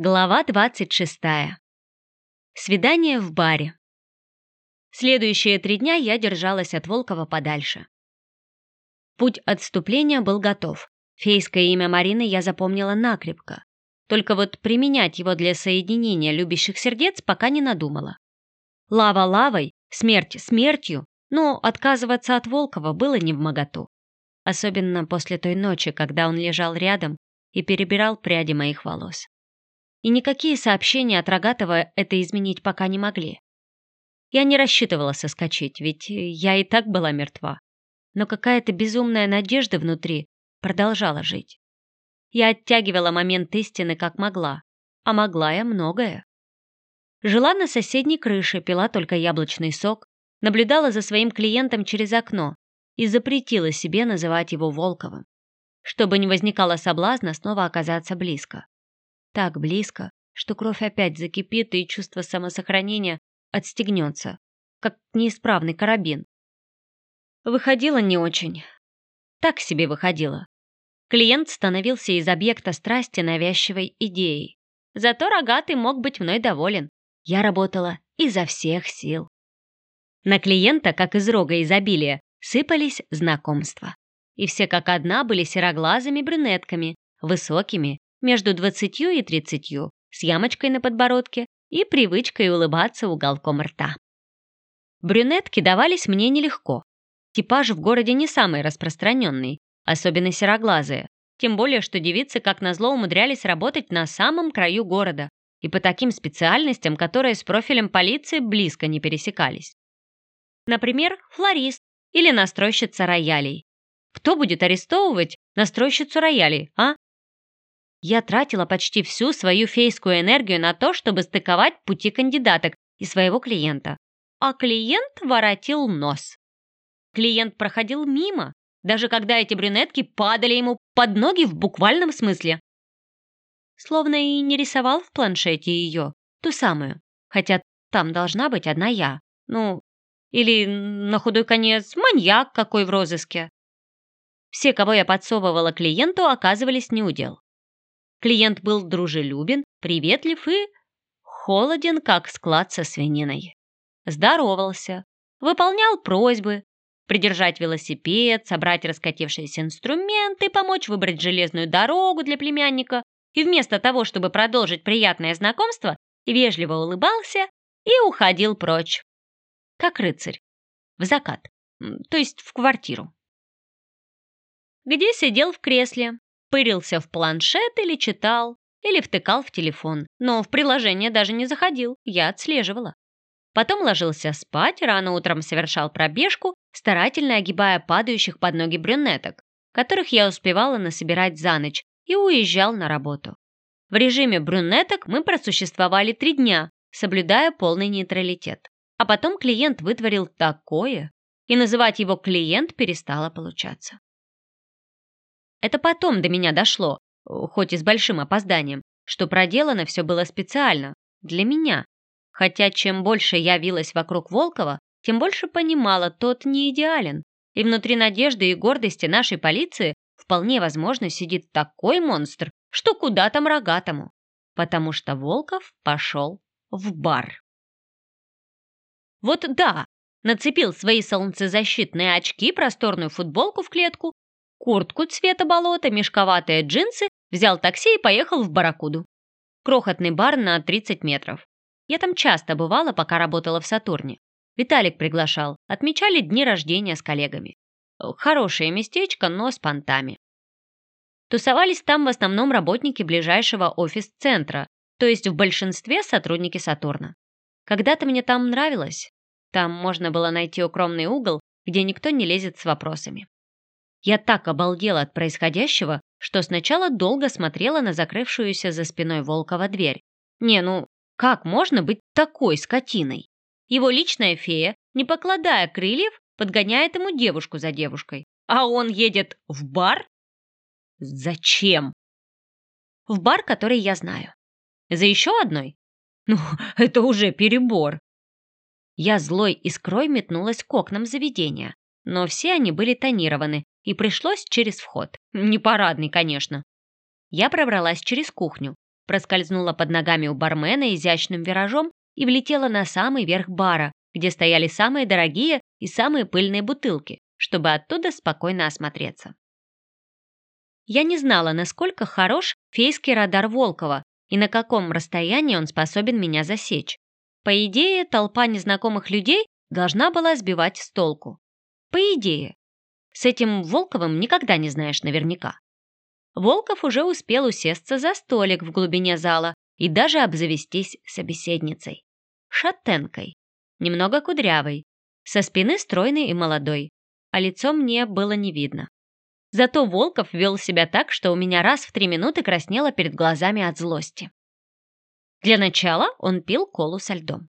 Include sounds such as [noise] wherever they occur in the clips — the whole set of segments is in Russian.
Глава 26. Свидание в баре. Следующие три дня я держалась от Волкова подальше. Путь отступления был готов. Фейское имя Марины я запомнила накрепко. Только вот применять его для соединения любящих сердец пока не надумала. Лава лавой, смерть смертью, но отказываться от Волкова было не в моготу. Особенно после той ночи, когда он лежал рядом и перебирал пряди моих волос и никакие сообщения от Рогатова это изменить пока не могли. Я не рассчитывала соскочить, ведь я и так была мертва. Но какая-то безумная надежда внутри продолжала жить. Я оттягивала момент истины как могла, а могла я многое. Жила на соседней крыше, пила только яблочный сок, наблюдала за своим клиентом через окно и запретила себе называть его Волковым, чтобы не возникало соблазна снова оказаться близко так близко, что кровь опять закипит и чувство самосохранения отстегнется, как неисправный карабин. Выходило не очень. Так себе выходило. Клиент становился из объекта страсти навязчивой идеей. Зато рогатый мог быть мной доволен. Я работала изо всех сил. На клиента, как из рога изобилия, сыпались знакомства. И все как одна были сероглазыми брюнетками, высокими, между двадцатью и тридцатью, с ямочкой на подбородке и привычкой улыбаться уголком рта. Брюнетки давались мне нелегко. Типаж в городе не самый распространенный, особенно сероглазые, тем более, что девицы как назло умудрялись работать на самом краю города и по таким специальностям, которые с профилем полиции близко не пересекались. Например, флорист или настройщица роялей. Кто будет арестовывать настройщицу роялей, а? Я тратила почти всю свою фейскую энергию на то, чтобы стыковать пути кандидаток и своего клиента. А клиент воротил нос. Клиент проходил мимо, даже когда эти брюнетки падали ему под ноги в буквальном смысле. Словно и не рисовал в планшете ее, ту самую, хотя там должна быть одна я. Ну, или, на худой конец, маньяк какой в розыске. Все, кого я подсовывала клиенту, оказывались неудел. Клиент был дружелюбен, приветлив и холоден, как склад со свининой. Здоровался, выполнял просьбы, придержать велосипед, собрать раскатившиеся инструменты, помочь выбрать железную дорогу для племянника, и вместо того, чтобы продолжить приятное знакомство, вежливо улыбался и уходил прочь. Как рыцарь. В закат. То есть в квартиру. Где сидел в кресле, Пырился в планшет или читал, или втыкал в телефон, но в приложение даже не заходил, я отслеживала. Потом ложился спать, рано утром совершал пробежку, старательно огибая падающих под ноги брюнеток, которых я успевала насобирать за ночь, и уезжал на работу. В режиме брюнеток мы просуществовали три дня, соблюдая полный нейтралитет. А потом клиент вытворил такое, и называть его клиент перестало получаться. Это потом до меня дошло, хоть и с большим опозданием, что проделано все было специально, для меня. Хотя чем больше я вилась вокруг Волкова, тем больше понимала, тот не идеален. И внутри надежды и гордости нашей полиции вполне возможно сидит такой монстр, что куда там рогатому. Потому что Волков пошел в бар. Вот да, нацепил свои солнцезащитные очки, просторную футболку в клетку куртку цвета болота, мешковатые джинсы, взял такси и поехал в Баракуду. Крохотный бар на 30 метров. Я там часто бывала, пока работала в Сатурне. Виталик приглашал, отмечали дни рождения с коллегами. Хорошее местечко, но с понтами. Тусовались там в основном работники ближайшего офис-центра, то есть в большинстве сотрудники Сатурна. Когда-то мне там нравилось. Там можно было найти укромный угол, где никто не лезет с вопросами. Я так обалдела от происходящего, что сначала долго смотрела на закрывшуюся за спиной Волкова дверь. Не, ну, как можно быть такой скотиной? Его личная фея, не покладая крыльев, подгоняет ему девушку за девушкой. А он едет в бар? Зачем? В бар, который я знаю. За еще одной? Ну, [laughs] это уже перебор. Я злой искрой метнулась к окнам заведения, но все они были тонированы, и пришлось через вход. Не парадный, конечно. Я пробралась через кухню. проскользнула под ногами у бармена изящным виражом и влетела на самый верх бара, где стояли самые дорогие и самые пыльные бутылки, чтобы оттуда спокойно осмотреться. Я не знала, насколько хорош фейский радар Волкова и на каком расстоянии он способен меня засечь. По идее, толпа незнакомых людей должна была сбивать с толку. По идее. С этим Волковым никогда не знаешь наверняка. Волков уже успел усесться за столик в глубине зала и даже обзавестись собеседницей. Шатенкой. Немного кудрявой. Со спины стройной и молодой. А лицо мне было не видно. Зато Волков вел себя так, что у меня раз в три минуты краснело перед глазами от злости. Для начала он пил колу со льдом.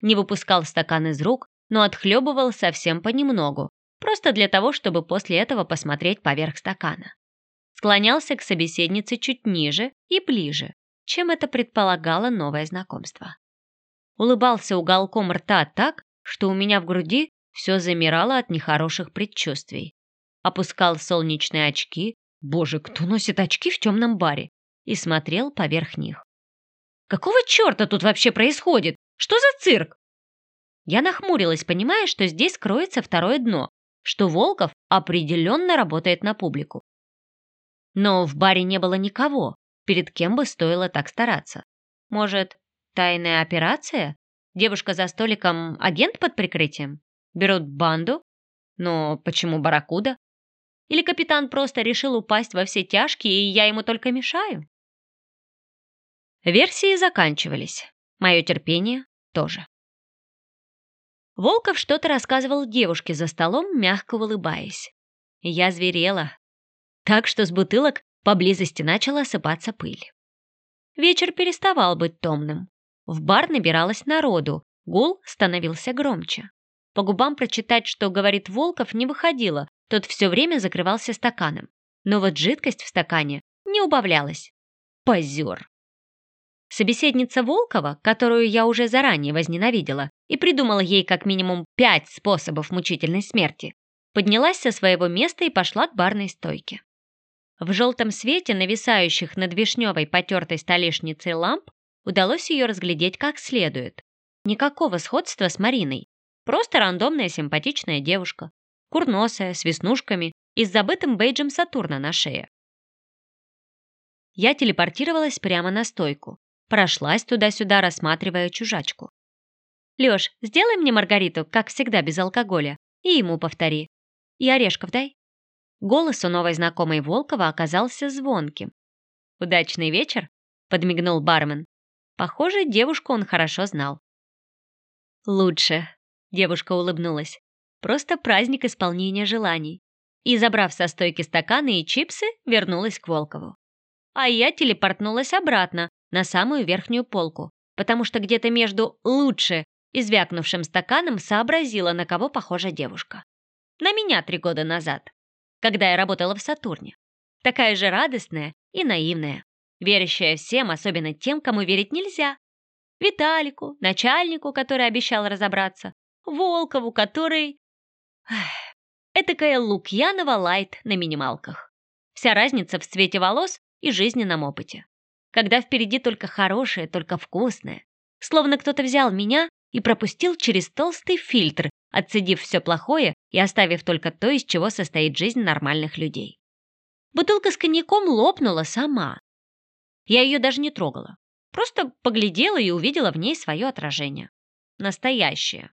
Не выпускал стакан из рук, но отхлебывал совсем понемногу, просто для того, чтобы после этого посмотреть поверх стакана. Склонялся к собеседнице чуть ниже и ближе, чем это предполагало новое знакомство. Улыбался уголком рта так, что у меня в груди все замирало от нехороших предчувствий опускал солнечные очки, боже, кто носит очки в темном баре, и смотрел поверх них. «Какого черта тут вообще происходит? Что за цирк?» Я нахмурилась, понимая, что здесь кроется второе дно, что Волков определенно работает на публику. Но в баре не было никого, перед кем бы стоило так стараться. Может, тайная операция? Девушка за столиком – агент под прикрытием? Берут банду? Но почему барракуда? Или капитан просто решил упасть во все тяжкие, и я ему только мешаю? Версии заканчивались. Мое терпение тоже. Волков что-то рассказывал девушке за столом, мягко улыбаясь. Я зверела. Так что с бутылок поблизости начала осыпаться пыль. Вечер переставал быть томным. В бар набиралось народу, гул становился громче. По губам прочитать, что говорит Волков, не выходило, тот все время закрывался стаканом. Но вот жидкость в стакане не убавлялась. Позер. Собеседница Волкова, которую я уже заранее возненавидела и придумала ей как минимум пять способов мучительной смерти, поднялась со своего места и пошла к барной стойке. В желтом свете, нависающих над вишневой потертой столешницей ламп, удалось ее разглядеть как следует. Никакого сходства с Мариной. Просто рандомная симпатичная девушка курносая, с веснушками и с забытым бейджем Сатурна на шее. Я телепортировалась прямо на стойку, прошлась туда-сюда, рассматривая чужачку. «Лёш, сделай мне Маргариту, как всегда, без алкоголя, и ему повтори. И орешков дай». Голос у новой знакомой Волкова оказался звонким. «Удачный вечер?» — подмигнул бармен. Похоже, девушку он хорошо знал. «Лучше», — девушка улыбнулась. Просто праздник исполнения желаний. И, забрав со стойки стаканы и чипсы, вернулась к Волкову. А я телепортнулась обратно, на самую верхнюю полку, потому что где-то между «лучше» и звякнувшим стаканом сообразила, на кого похожа девушка. На меня три года назад, когда я работала в «Сатурне». Такая же радостная и наивная, верящая всем, особенно тем, кому верить нельзя. Виталику, начальнику, который обещал разобраться, Волкову, который Этакая Лукьянова лайт на минималках. Вся разница в цвете волос и жизненном опыте. Когда впереди только хорошее, только вкусное. Словно кто-то взял меня и пропустил через толстый фильтр, отцедив все плохое и оставив только то, из чего состоит жизнь нормальных людей. Бутылка с коньяком лопнула сама. Я ее даже не трогала. Просто поглядела и увидела в ней свое отражение. Настоящее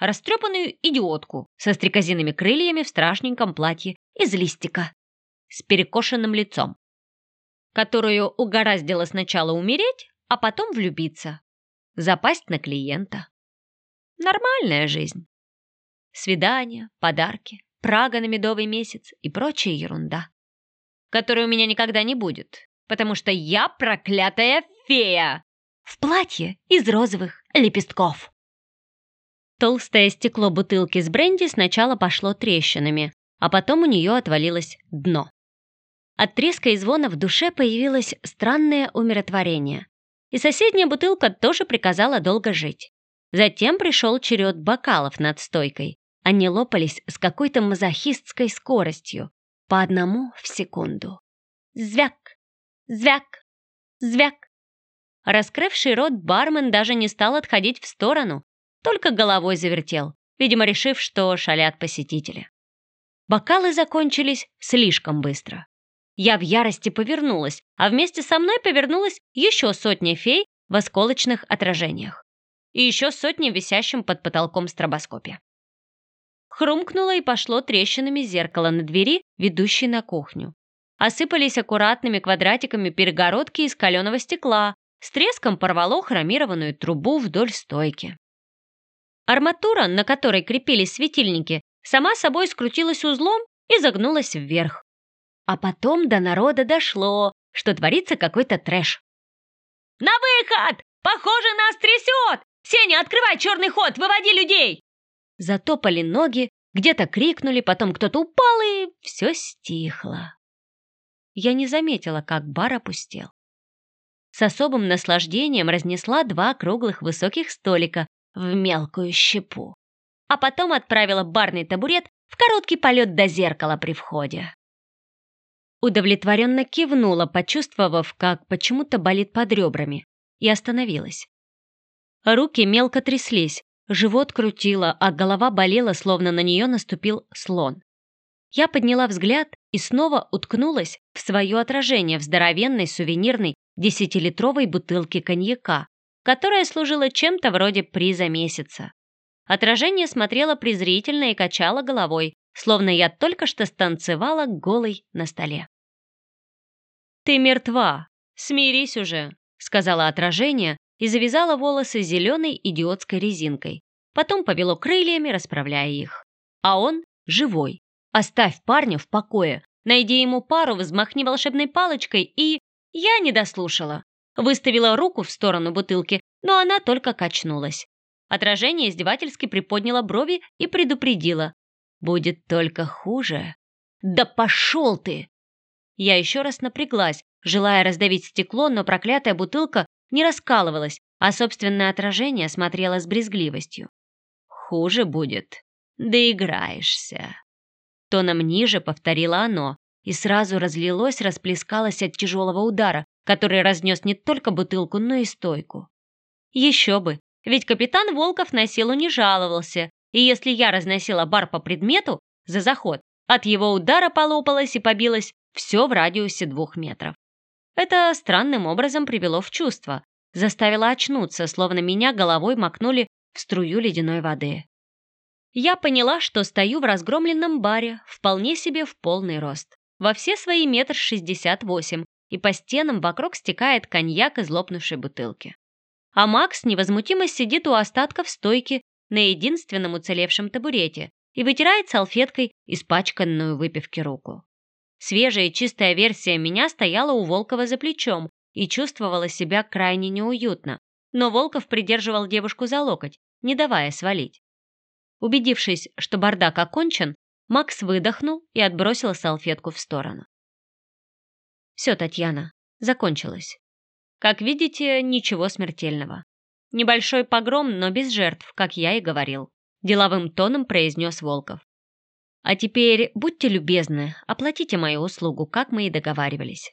растрепанную идиотку со стрекозиными крыльями в страшненьком платье из листика, с перекошенным лицом, которую угораздило сначала умереть, а потом влюбиться, запасть на клиента. Нормальная жизнь. Свидания, подарки, Прага на медовый месяц и прочая ерунда, которой у меня никогда не будет, потому что я проклятая фея в платье из розовых лепестков. Толстое стекло бутылки с бренди сначала пошло трещинами, а потом у нее отвалилось дно. От треска и звона в душе появилось странное умиротворение. И соседняя бутылка тоже приказала долго жить. Затем пришел черед бокалов над стойкой. Они лопались с какой-то мазохистской скоростью, по одному в секунду. Звяк, звяк, Звяк. Раскрывший рот бармен даже не стал отходить в сторону, только головой завертел, видимо, решив, что шалят посетители. Бокалы закончились слишком быстро. Я в ярости повернулась, а вместе со мной повернулась еще сотня фей в осколочных отражениях и еще сотни висящим под потолком стробоскопе. Хрумкнуло и пошло трещинами зеркало на двери, ведущей на кухню. Осыпались аккуратными квадратиками перегородки из каленого стекла, с треском порвало хромированную трубу вдоль стойки. Арматура, на которой крепились светильники, сама собой скрутилась узлом и загнулась вверх. А потом до народа дошло, что творится какой-то трэш. «На выход! Похоже, нас трясет! Сеня, открывай черный ход, выводи людей!» Затопали ноги, где-то крикнули, потом кто-то упал, и все стихло. Я не заметила, как бар опустел. С особым наслаждением разнесла два круглых высоких столика в мелкую щепу, а потом отправила барный табурет в короткий полет до зеркала при входе. Удовлетворенно кивнула, почувствовав, как почему-то болит под ребрами, и остановилась. Руки мелко тряслись, живот крутило, а голова болела, словно на нее наступил слон. Я подняла взгляд и снова уткнулась в свое отражение в здоровенной сувенирной десятилитровой бутылке коньяка, которая служила чем-то вроде приза месяца. Отражение смотрело презрительно и качало головой, словно я только что станцевала голой на столе. «Ты мертва! Смирись уже!» — сказала отражение и завязала волосы зеленой идиотской резинкой. Потом повело крыльями, расправляя их. А он живой. Оставь парня в покое. Найди ему пару, взмахни волшебной палочкой и... Я не дослушала. Выставила руку в сторону бутылки, но она только качнулась. Отражение издевательски приподняло брови и предупредило. Будет только хуже. Да пошел ты! Я еще раз напряглась, желая раздавить стекло, но проклятая бутылка не раскалывалась, а собственное отражение смотрело с брезгливостью. Хуже будет. Доиграешься. Тоном ниже повторило оно, и сразу разлилось, расплескалось от тяжелого удара, который разнес не только бутылку, но и стойку. Еще бы, ведь капитан Волков на силу не жаловался, и если я разносила бар по предмету за заход, от его удара полопалось и побилось все в радиусе двух метров. Это странным образом привело в чувство, заставило очнуться, словно меня головой макнули в струю ледяной воды. Я поняла, что стою в разгромленном баре, вполне себе в полный рост, во все свои метр шестьдесят восемь, и по стенам вокруг стекает коньяк из лопнувшей бутылки. А Макс невозмутимо сидит у остатков стойки на единственном уцелевшем табурете и вытирает салфеткой испачканную выпивки руку. Свежая чистая версия меня стояла у Волкова за плечом и чувствовала себя крайне неуютно, но Волков придерживал девушку за локоть, не давая свалить. Убедившись, что бардак окончен, Макс выдохнул и отбросил салфетку в сторону. «Все, Татьяна, закончилось. Как видите, ничего смертельного. Небольшой погром, но без жертв, как я и говорил», — деловым тоном произнес Волков. «А теперь будьте любезны, оплатите мою услугу, как мы и договаривались.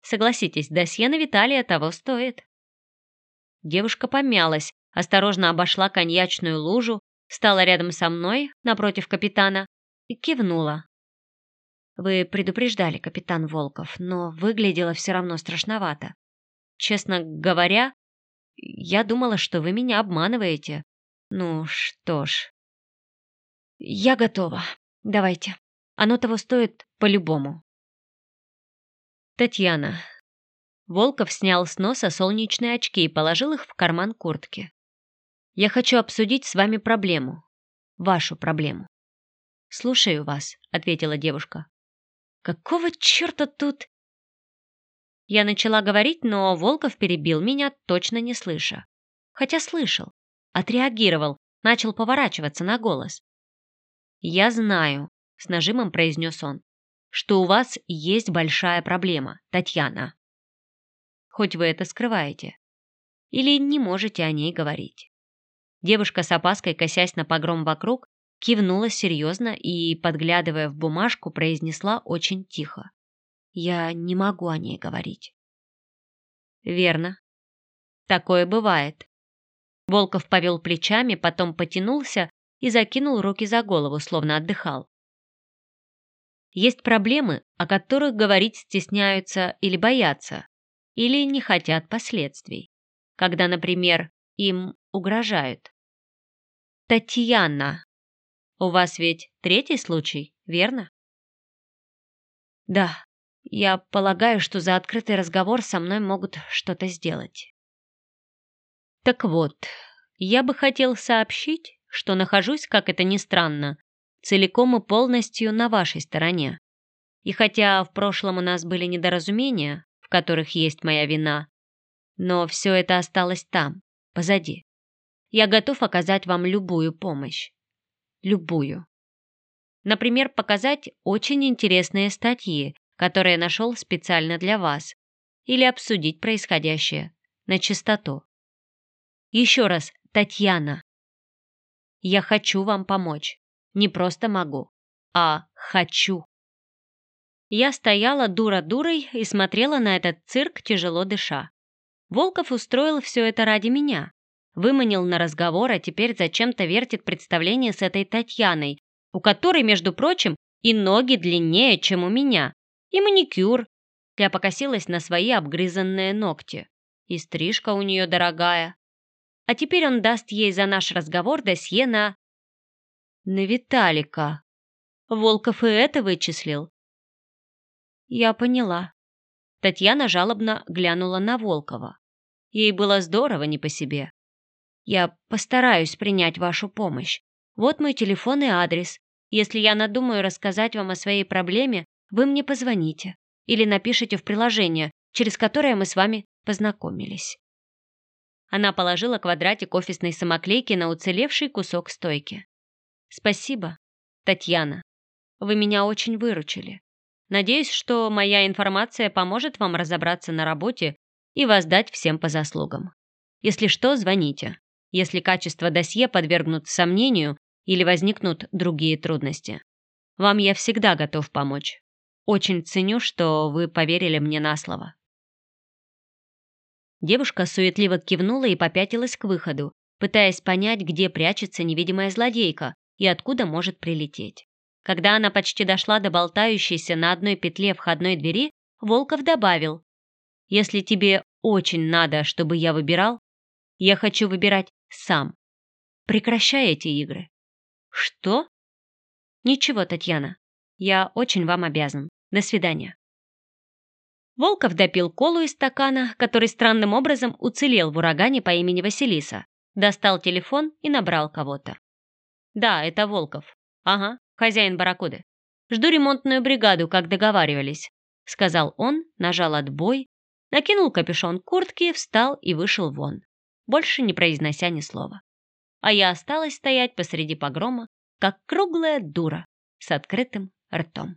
Согласитесь, досье на Виталия того стоит». Девушка помялась, осторожно обошла коньячную лужу, стала рядом со мной, напротив капитана, и кивнула. Вы предупреждали, капитан Волков, но выглядело все равно страшновато. Честно говоря, я думала, что вы меня обманываете. Ну что ж. Я готова. Давайте. Оно того стоит по-любому. Татьяна. Волков снял с носа солнечные очки и положил их в карман куртки. Я хочу обсудить с вами проблему. Вашу проблему. «Слушаю вас», — ответила девушка. Какого черта тут...» Я начала говорить, но Волков перебил меня, точно не слыша. Хотя слышал, отреагировал, начал поворачиваться на голос. «Я знаю», — с нажимом произнес он, «что у вас есть большая проблема, Татьяна. Хоть вы это скрываете. Или не можете о ней говорить». Девушка с опаской, косясь на погром вокруг, кивнула серьезно и, подглядывая в бумажку, произнесла очень тихо. «Я не могу о ней говорить». Верно. Такое бывает. Волков повел плечами, потом потянулся и закинул руки за голову, словно отдыхал. Есть проблемы, о которых говорить стесняются или боятся, или не хотят последствий, когда, например, им угрожают. Татьяна, у вас ведь третий случай, верно? Да, я полагаю, что за открытый разговор со мной могут что-то сделать. Так вот, я бы хотел сообщить, что нахожусь, как это ни странно, целиком и полностью на вашей стороне. И хотя в прошлом у нас были недоразумения, в которых есть моя вина, но все это осталось там, позади. Я готов оказать вам любую помощь. Любую. Например, показать очень интересные статьи, которые нашел специально для вас, или обсудить происходящее на чистоту. Еще раз, Татьяна. Я хочу вам помочь. Не просто могу, а хочу. Я стояла дура-дурой и смотрела на этот цирк, тяжело дыша. Волков устроил все это ради меня. Выманил на разговор, а теперь зачем-то вертит представление с этой Татьяной, у которой, между прочим, и ноги длиннее, чем у меня, и маникюр. Я покосилась на свои обгрызанные ногти. И стрижка у нее дорогая. А теперь он даст ей за наш разговор досье на... На Виталика. Волков и это вычислил. Я поняла. Татьяна жалобно глянула на Волкова. Ей было здорово не по себе. Я постараюсь принять вашу помощь. Вот мой телефон и адрес. Если я надумаю рассказать вам о своей проблеме, вы мне позвоните или напишите в приложение, через которое мы с вами познакомились. Она положила квадратик офисной самоклейки на уцелевший кусок стойки. «Спасибо, Татьяна. Вы меня очень выручили. Надеюсь, что моя информация поможет вам разобраться на работе и воздать всем по заслугам. Если что, звоните. Если качество досье подвергнут сомнению или возникнут другие трудности. Вам я всегда готов помочь. Очень ценю, что вы поверили мне на слово». Девушка суетливо кивнула и попятилась к выходу, пытаясь понять, где прячется невидимая злодейка и откуда может прилететь. Когда она почти дошла до болтающейся на одной петле входной двери, Волков добавил, «Если тебе очень надо, чтобы я выбирал, я хочу выбирать сам. Прекращай эти игры». «Что?» «Ничего, Татьяна. Я очень вам обязан. До свидания». Волков допил колу из стакана, который странным образом уцелел в урагане по имени Василиса, достал телефон и набрал кого-то. «Да, это Волков. Ага, хозяин барракуды. Жду ремонтную бригаду, как договаривались», — сказал он, нажал отбой, накинул капюшон куртки, встал и вышел вон, больше не произнося ни слова. А я осталась стоять посреди погрома, как круглая дура с открытым ртом.